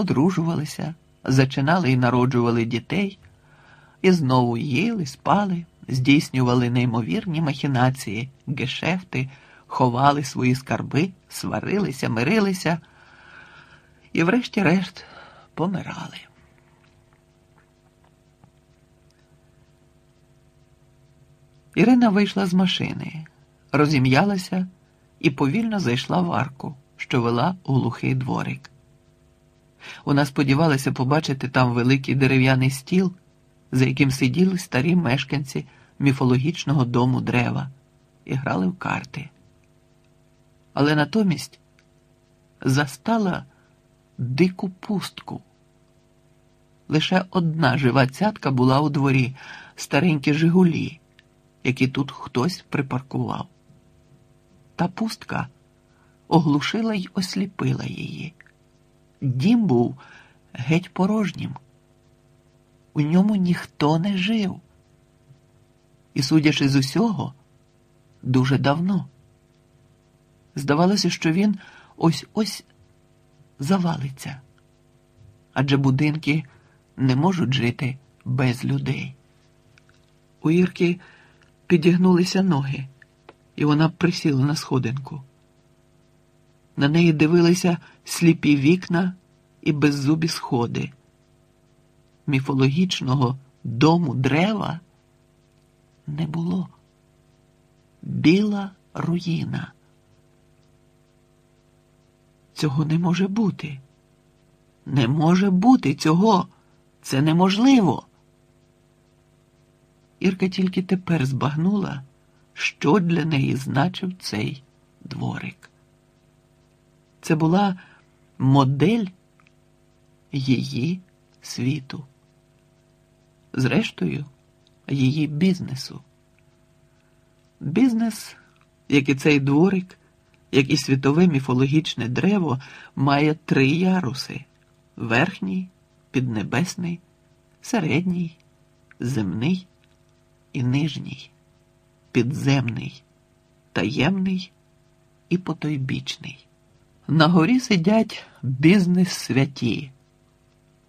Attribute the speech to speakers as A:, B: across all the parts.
A: одружувалися, зачинали і народжували дітей, і знову їли, спали, здійснювали неймовірні махінації, гешефти, ховали свої скарби, сварилися, мирилися і, врешті-решт, помирали. Ірина вийшла з машини, розім'ялася і повільно зайшла в арку, що вела у глухий дворик. Вона сподівалася побачити там великий дерев'яний стіл, за яким сиділи старі мешканці міфологічного дому дерева і грали в карти. Але натомість застала дику пустку. Лише одна жива цятка була у дворі старенькі Жигулі, які тут хтось припаркував. Та пустка оглушила й осліпила її. Дім був геть порожнім. У ньому ніхто не жив. І, судячи з усього, дуже давно. Здавалося, що він ось ось завалиться, адже будинки не можуть жити без людей. У Ірки підігнулися ноги, і вона присіла на сходинку. На неї дивилися сліпі вікна і беззубі сходи. Міфологічного дому дерева не було. Біла руїна. Цього не може бути. Не може бути цього. Це неможливо. Ірка тільки тепер збагнула, що для неї значив цей дворик. Це була модель її світу, зрештою, її бізнесу. Бізнес, як і цей дворик, як і світове міфологічне древо, має три яруси: верхній, піднебесний, середній, земний і нижній, підземний, таємний і потойбічний. На горі сидять бізнес святі.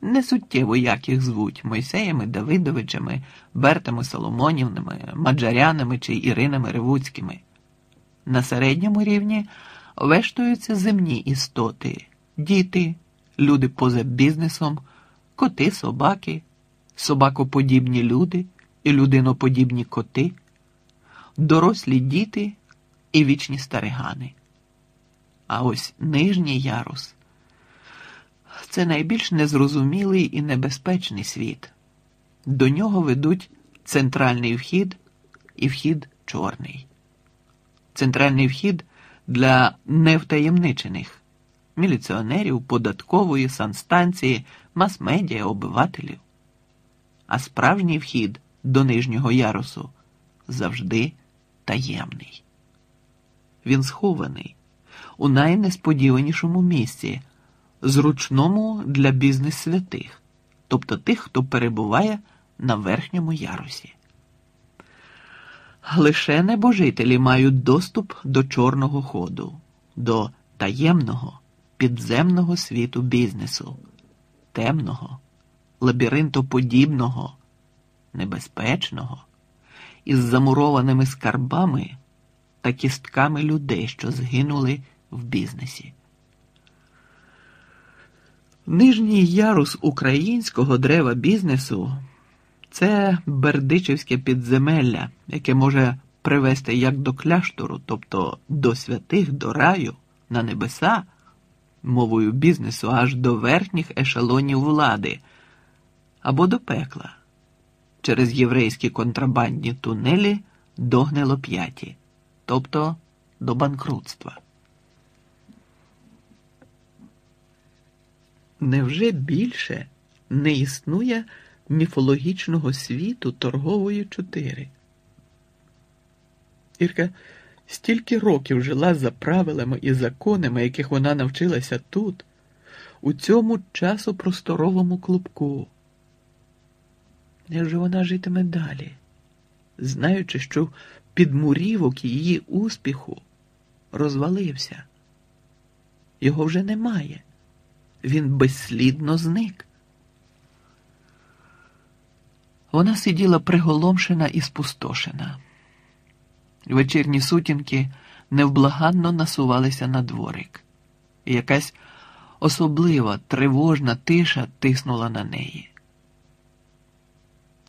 A: Не суттєво, як їх звуть Мойсеями, Давидовичами, Бертами Соломонівними, Маджарянами чи Іринами Ревуцькими. На середньому рівні вештуються земні істоти, діти, люди поза бізнесом, коти, собаки, собакоподібні люди і людиноподібні коти, дорослі діти і вічні старигани. А ось нижній ярус це найбільш незрозумілий і небезпечний світ. До нього ведуть центральний вхід і вхід чорний. Центральний вхід для невтаємничених міліціонерів, податкової санстанції, мас-медіа, обивателів. А справжній вхід до нижнього ярусу завжди таємний. Він схований у найнесподіванішому місці, зручному для бізнес святих, тобто тих, хто перебуває на верхньому ярусі. Лише небожителі мають доступ до чорного ходу, до таємного підземного світу бізнесу, темного, лабіринтоподібного, небезпечного, із замурованими скарбами та кістками людей, що згинули в бізнесі. Нижній ярус українського дерева бізнесу це бердичівське підземелля, яке може привести як до кляштору, тобто до святих, до раю, на небеса, мовою бізнесу, аж до верхніх ешелонів влади, або до пекла через єврейські контрабандні тунелі до гнилоп'яті, тобто до банкрутства. Невже більше не існує міфологічного світу торгової чотири? Ірка стільки років жила за правилами і законами, яких вона навчилася тут, у цьому часу просторовому клубку. Як же вона житиме далі, знаючи, що підмурівок її успіху розвалився? Його вже немає він безслідно зник. Вона сиділа приголомшена і спустошена. Вечірні сутінки невблаганно насувалися на дворик, і якась особлива тривожна тиша тиснула на неї.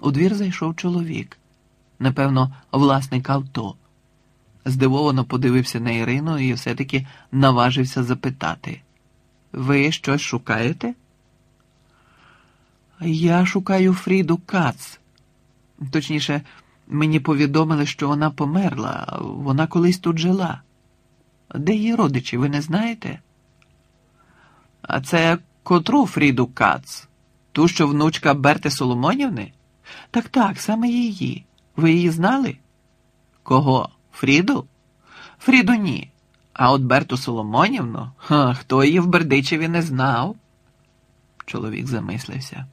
A: У двір зайшов чоловік, напевно, власник авто. Здивовано подивився на Ірину і все-таки наважився запитати: Ви щось шукаєте? Я шукаю Фріду Кац. Точніше, мені повідомили, що вона померла, вона колись тут жила. Де її родичі, ви не знаєте? А це котру Фріду Кац? Ту, що внучка Берти Соломонівни? Так так, саме її. Ви її знали? Кого? Фріду? Фріду ні. А от Берту Соломонівну? Ха, хто її в Бердичеві не знав? Чоловік замислився.